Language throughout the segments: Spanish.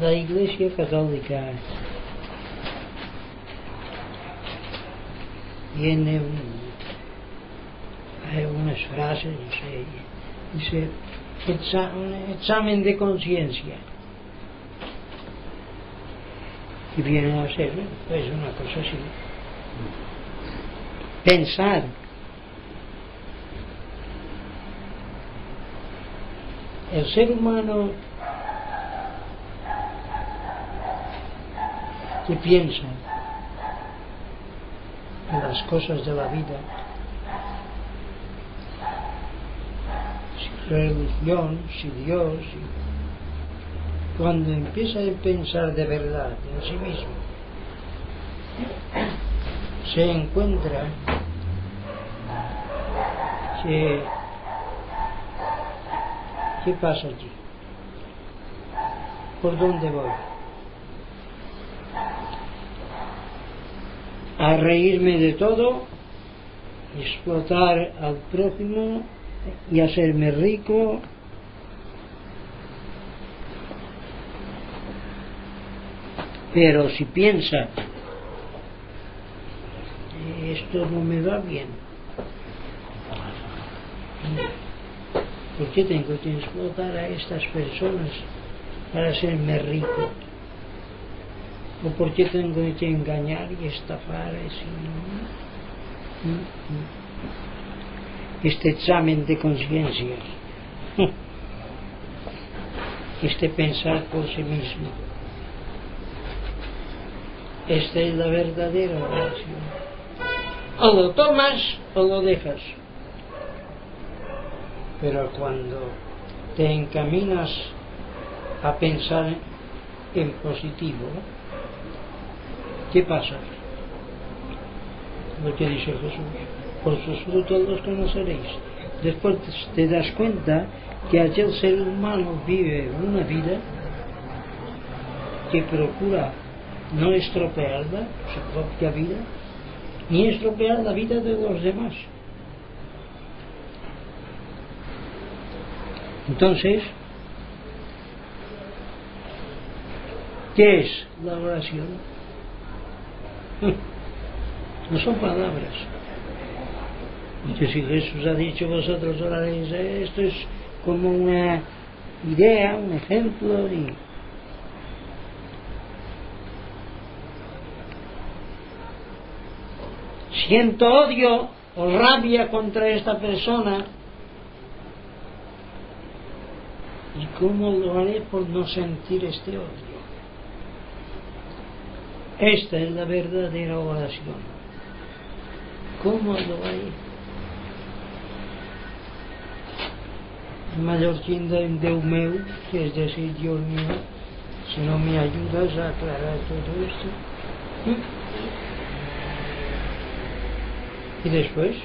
la Iglesia Católica tiene un, unas frases, no sé, dice, un examen de conciencia. Y viene a ser pues una cosa así. Pensar. El ser humano que piensa en las cosas de la vida, si religión, si Dios, cuando empieza a pensar de verdad en sí mismo, se encuentra que ¿qué pasa aquí? ¿Por dónde voy? A reírme de todo, explotar al prójimo y hacerme rico. Pero si piensa, esto no me va bien, ¿por qué tengo que explotar a estas personas para hacerme rico? ¿O por qué tengo que engañar y estafar? Así? Este examen de conciencia, este pensar por sí mismo, esta es la verdadera oración. O lo tomas o lo dejas. Pero cuando te encaminas a pensar en positivo, ¿Qué pasa? Lo que dice Jesús, por sus frutos los conoceréis. Después te das cuenta que aquel ser humano vive una vida que procura no estropearla, su propia vida, ni estropear la vida de los demás. Entonces, ¿qué es la oración? No son palabras. Que si Jesús ha dicho vosotros oraréis, esto es como una idea, un ejemplo y siento odio o rabia contra esta persona y cómo lo haré por no sentir este odio. Esta es la verdadera oración. ¿Cómo lo haré? Mallorquín de Déu meu, que es decir, Dios mío, si no me ayudas a aclarar todo esto. ¿eh? Y después,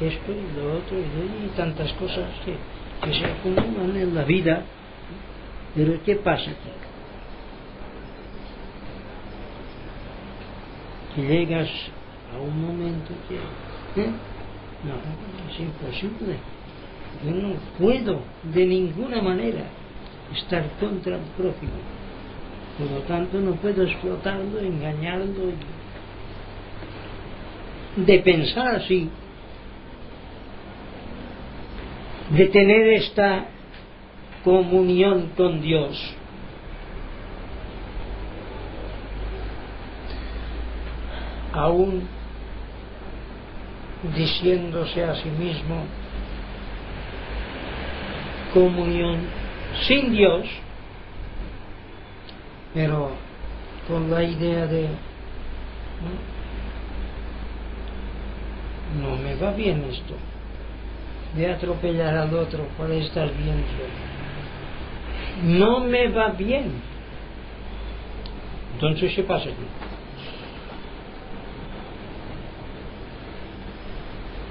esto y lo otro y tantas cosas que, que se acumulan en la vida. Pero ¿qué pasa aquí? Llegas a un momento que ¿eh? no, es imposible. Yo no puedo de ninguna manera estar contra el prójimo. Por lo tanto, no puedo explotarlo, engañarlo. De pensar así, de tener esta comunión con Dios. Aún diciéndose a sí mismo comunión sin Dios, pero con la idea de no, me va bien esto, de atropellar al otro por estar bien. No me va bien. Entonces, ¿qué pasa aquí?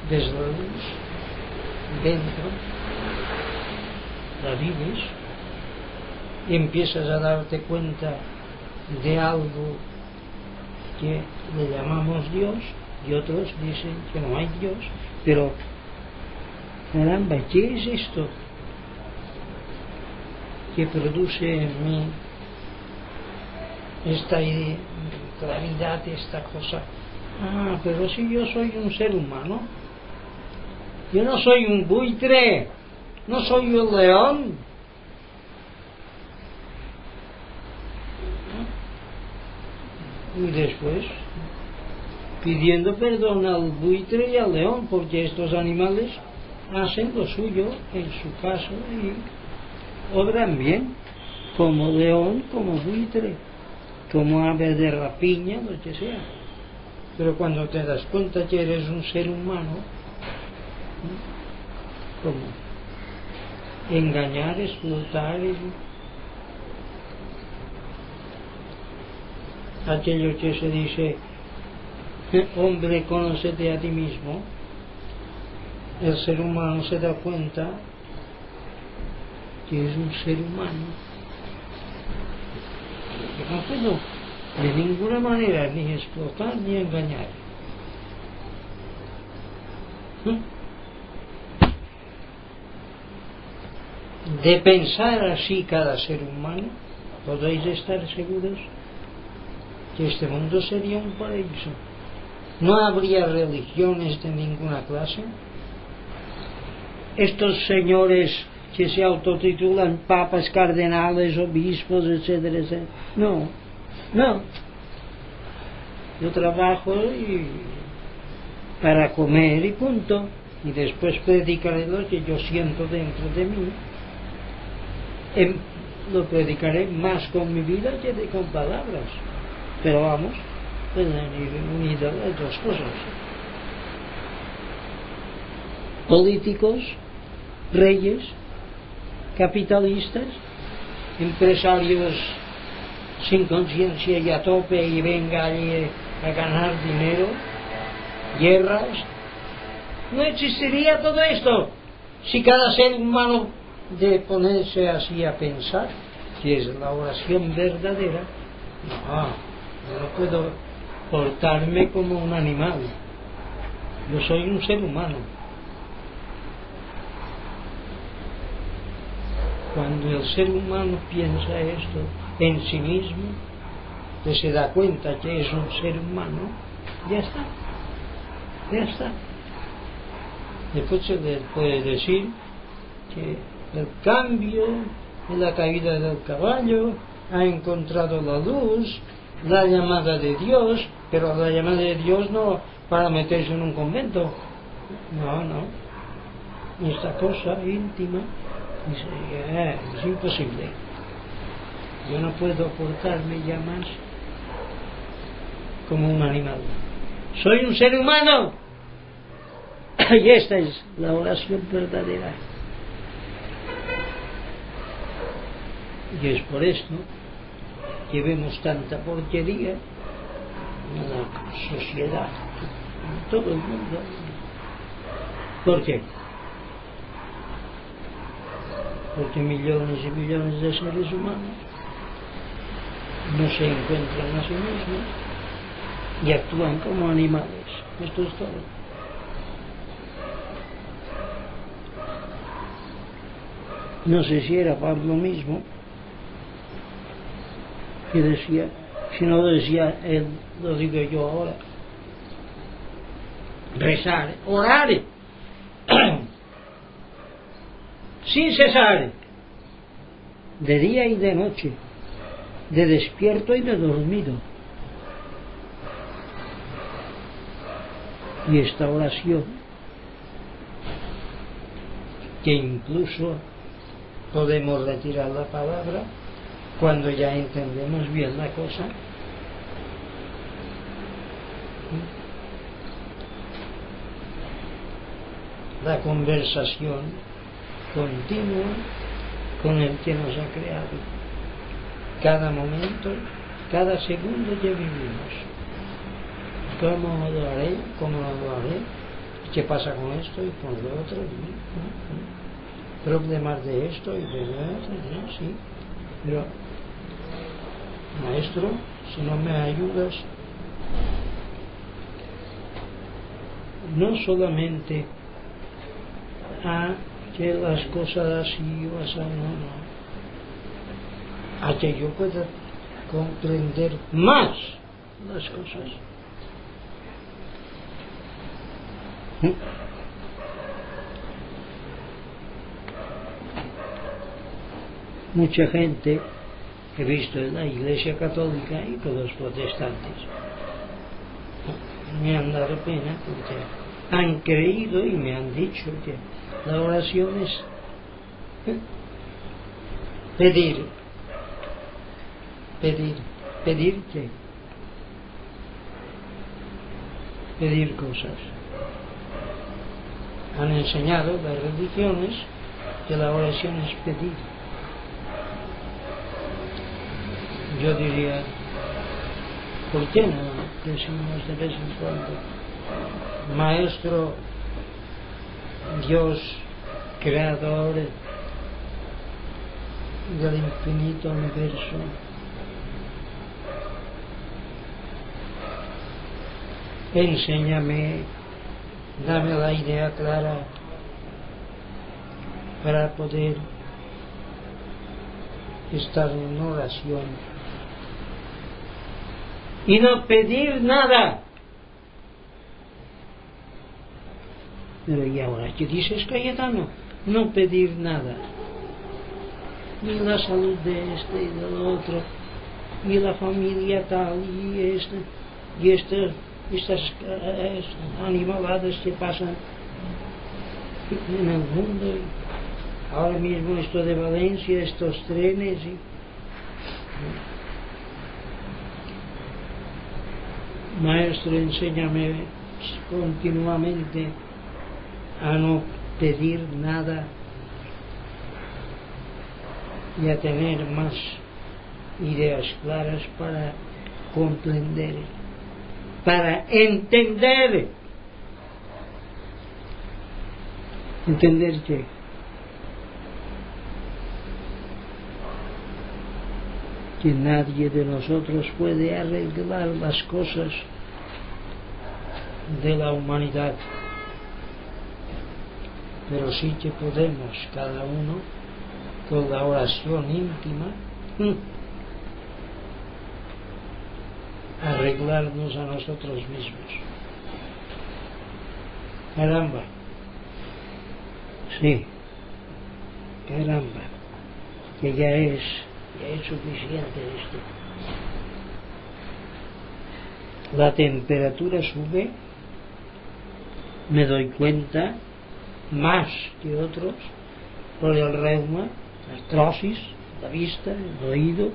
Desde la luz, dentro, la vives y empiezas a darte cuenta de algo que le llamamos Dios y otros dicen que no hay Dios, pero caramba, ¿qué es esto que produce en mí esta claridad, esta cosa. Ah, pero si yo soy un ser humano, yo no soy un buitre, no soy un león. Y después pidiendo perdón al buitre y al león, porque estos animales hacen lo suyo en su caso y obran bien, como león, como buitre, como ave de rapiña, lo que sea. Pero cuando te das cuenta que eres un ser humano, como engañar, explotar, aquello que se dice, hombre, conócete a ti mismo, el ser humano se da cuenta que es un ser humano. No de ninguna manera ni explotar ni engañar. ¿Mm? De pensar así cada ser humano, podéis estar seguros que este mundo sería un paraíso. No habría religiones de ninguna clase, estos señores que se autotitulan papas, cardenales, obispos, etcétera, etcétera. No, no. Yo trabajo y para comer y punto. Y después predicaré lo que yo siento dentro de mí. Em, lo predicaré más con mi vida que de, con palabras. Pero vamos, pueden ir unidas las dos cosas. Políticos reyes, capitalistas, empresarios sin conciencia y a tope y venga allí a ganar dinero, guerras. No existiría todo esto si cada ser humano de ponerse así a pensar, que es la oración verdadera, no, yo no puedo portarme como un animal. Yo soy un ser humano Cuando el ser humano piensa esto en sí mismo, que se da cuenta que es un ser humano, ya está, ya está. Después se puede decir que el cambio en la caída del caballo ha encontrado la luz, la llamada de Dios, pero la llamada de Dios no para meterse en un convento, no, no, esta cosa íntima Dice, es imposible. Yo no puedo portarme ya más como un animal. Soy un ser humano. Y esta es la oración verdadera. Y es por esto que vemos tanta porquería en la sociedad, en todo el mundo. ¿Por qué? porque millones y millones de seres humanos no se encuentran a sí mismos y actúan como animales. Esto es todo. No sé si era Pablo mismo que decía, si no decía él, lo digo yo ahora, rezar, orar sin cesar, de día y de noche, de despierto y de dormido. Y esta oración, que incluso podemos retirar la palabra cuando ya entendemos bien la cosa, la conversación continua con el que nos ha creado. Cada momento, cada segundo que vivimos. ¿Cómo lo haré? ¿Cómo lo haré? ¿Qué pasa con esto y con lo otro? Problemas de esto y de lo otro, sí. Pero, maestro, si no me ayudas, no solamente a que las cosas así o así, no, no. A que yo pueda comprender más las cosas. Mucha gente he visto en la Iglesia Católica y con los protestantes me han dado pena porque han creído y me han dicho que la oración es pedir, pedir, pedir qué? Pedir cosas. Han enseñado las religiones que la oración es pedir. Yo diría, ¿por qué no decimos de vez en cuando? Maestro, Dios, creador del infinito universo, enséñame, dame la idea clara para poder estar en oración y no pedir nada. Pero y ahora, ¿qué dices Cayetano? No pedir nada. Ni la salud de este y del otro, ni la familia tal, y este, y este estas animaladas que pasan en el mundo. Ahora mismo esto de Valencia, estos trenes. Y, Maestro, enséñame continuamente a no pedir nada y a tener más ideas claras para comprender para entender. ¿Entender qué? Que nadie de nosotros puede arreglar las cosas de la humanidad, pero sí que podemos cada uno con la oración íntima arreglarnos a nosotros mismos. Caramba. Sí. Caramba. Que ya es, ya es suficiente esto. La temperatura sube, me doy cuenta, más que otros, por el reuma, la artrosis, la vista, el oído,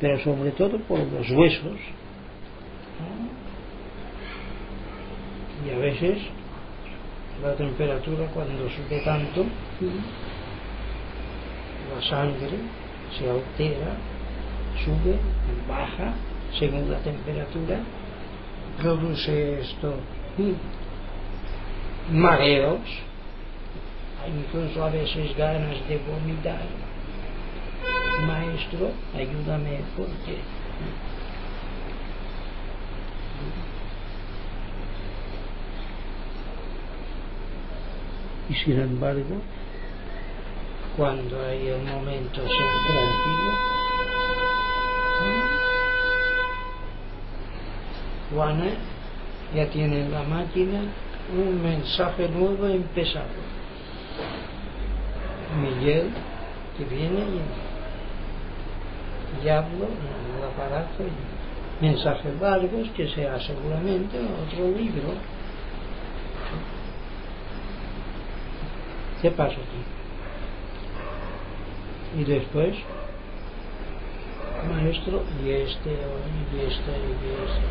pero sobre todo por los huesos, y a veces la temperatura cuando sube tanto, la sangre se altera, sube, baja según la temperatura, produce esto mareos, incluso a veces ganas de vomitar. Maestro, ayúdame porque y sin embargo cuando hay el momento tranquilo Juana ya tiene en la máquina un mensaje nuevo empezado Miguel que viene y, hablo en el aparato y mensajes largos que sea seguramente otro libro. ¿Qué pasa aquí? Y después, maestro, y este, y este, y este.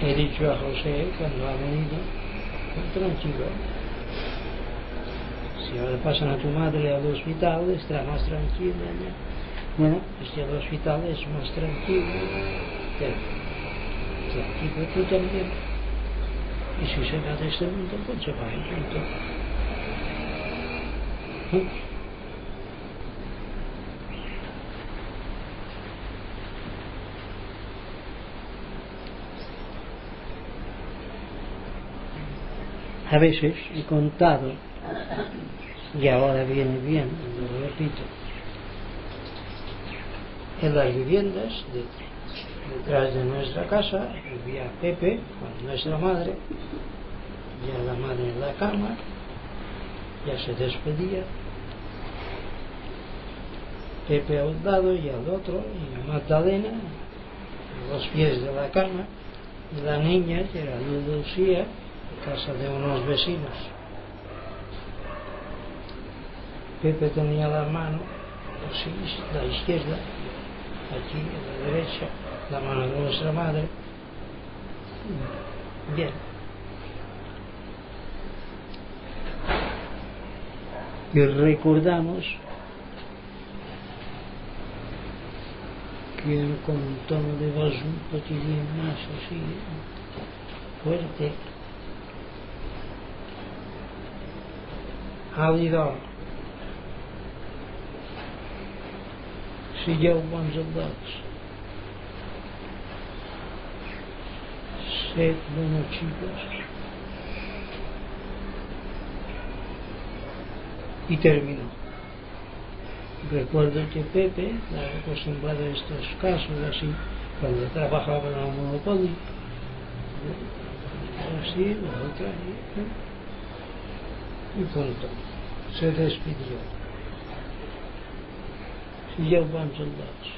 He dicho a José cuando ha venido, tranquilo. Si ahora pasan a tu madre al hospital, estará más tranquila. Bueno, si al hospital es más tranquilo. Tranquilo tú también y si se va de este mundo, pues se va y A veces he contado, y ahora viene bien, repito, en las viviendas detrás de nuestra casa vivía Pepe con nuestra madre, ya la madre en la cama, ya se despedía. Pepe a un lado y al otro, y Magdalena, a los pies de la cama, y la niña, que era Lucía, en casa de unos vecinos. Pepe tenía la mano así, la izquierda, aquí a la derecha, la mano de nuestra madre. Bien. Y recordamos que con un tono de voz un poquitín más así, fuerte, sigueu bons soldats. Set buenos chicos. Y terminó. Recuerdo que Pepe, acostumbrado a estos casos así, cuando trabajaba en un monopolio, así, la otra, y punto. Se despidió y ya van soldados.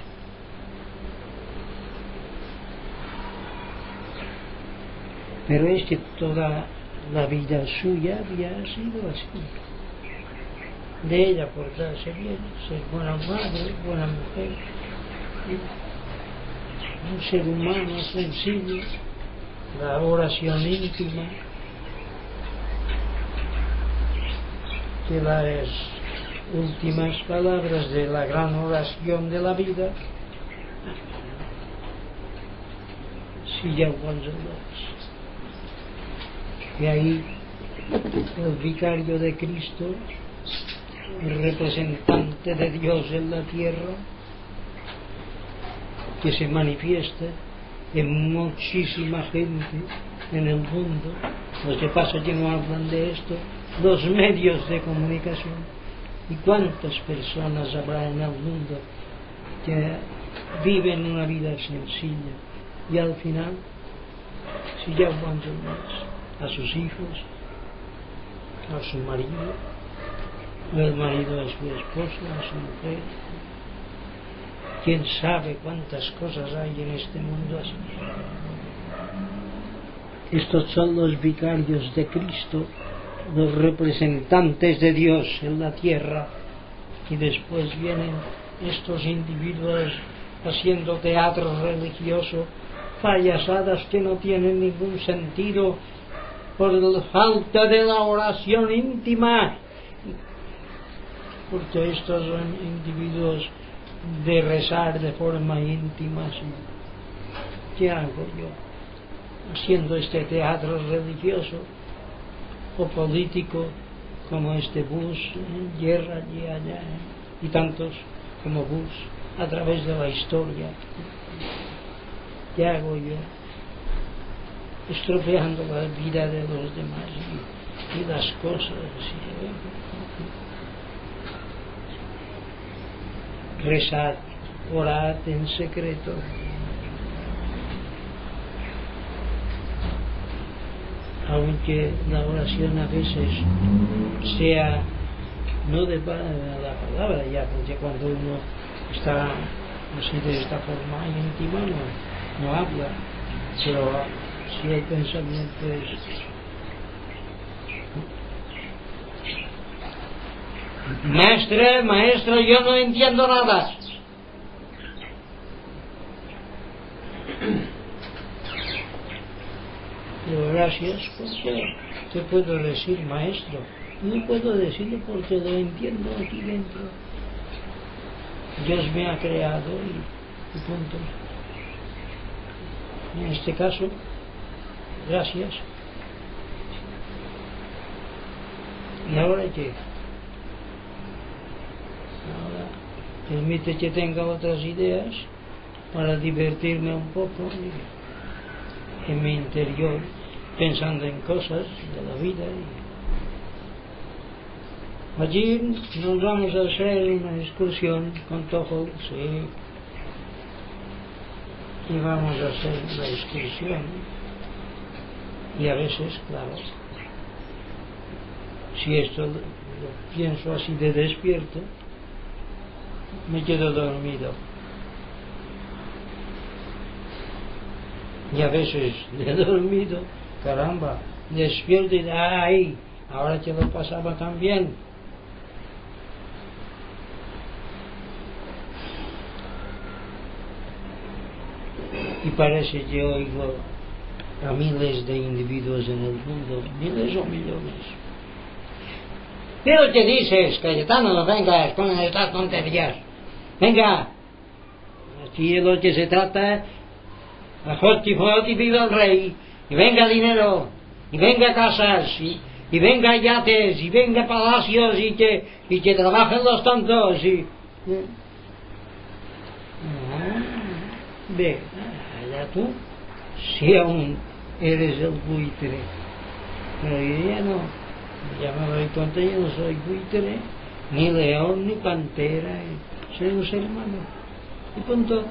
Pero es que toda la vida suya había sido así. De ella portarse bien, ser buena madre, buena mujer, un ser humano sensible, la oración íntima, que la es últimas palabras de la gran oración de la vida, si ya Y ahí el vicario de Cristo, representante de Dios en la tierra, que se manifiesta en muchísima gente en el mundo. Lo que pasa que no hablan de esto. Los medios de comunicación. ¿Y cuántas personas habrá en el mundo que viven una vida sencilla y al final, si ya aguantan a sus hijos, a su marido, el marido a su esposa, a su mujer, quién sabe cuántas cosas hay en este mundo así. Estos son los vicarios de Cristo los representantes de Dios en la tierra y después vienen estos individuos haciendo teatro religioso, payasadas que no tienen ningún sentido por la falta de la oración íntima, porque estos son individuos de rezar de forma íntima. ¿Qué hago yo haciendo este teatro religioso? o político como este Bush, ¿eh? guerra allí allá, ¿eh? y tantos como Bush a través de la historia. ¿Qué hago yo? Estropeando la vida de los demás y, las cosas. ¿eh? Rezar, orar en secreto. aunque la oración a veces sea no de la palabra ya, porque cuando uno está así de esta forma íntima no, no habla, pero si hay pensamientos Maestre, maestro, yo no entiendo nada. gracias porque te puedo decir maestro. No puedo decirlo porque lo entiendo aquí dentro. Dios me ha creado y, y punto. En este caso, gracias. ¿Y ahora qué? Ahora permite que tenga otras ideas para divertirme un poco en mi interior pensando en cosas de la vida Allí nos vamos a hacer una excursión con Tojo, sí. Y vamos a hacer la excursión. Y a veces, claro, si esto lo pienso así de despierto, me quedo dormido. Y a veces de dormido, caramba, despierto y ay, ahora que lo pasaba tan bien y parece que oigo a miles de individuos en el mundo, miles o millones. Pero que dices, Cayetano, no vengas con estas tonterías. Venga, aquí es lo que se trata, Joti y viva el rey, y venga dinero, y venga casas, y, y venga yates, y venga palacios, y que, y que trabajen los tontos, y... Ah, ve, tú, si aún eres el buitre. Pero yo ya no, ya me doy cuenta, yo no soy buitre, ni león, ni pantera, soy un ser humano. Y punto.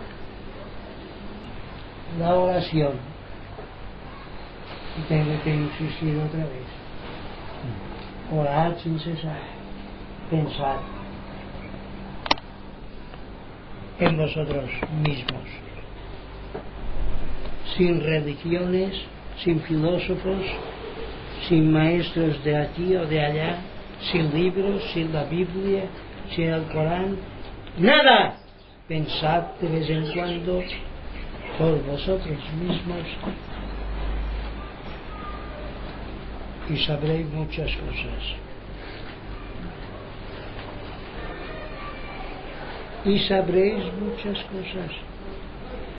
La oración. Y tengo que insistir otra vez. Orar sin cesar. Pensar en vosotros mismos sin religiones, sin filósofos, sin maestros de aquí o de allá, sin libros, sin la Biblia, sin el Corán, nada. Pensad de vez en cuando por vosotros mismos y sabréis muchas cosas. Y sabréis muchas cosas.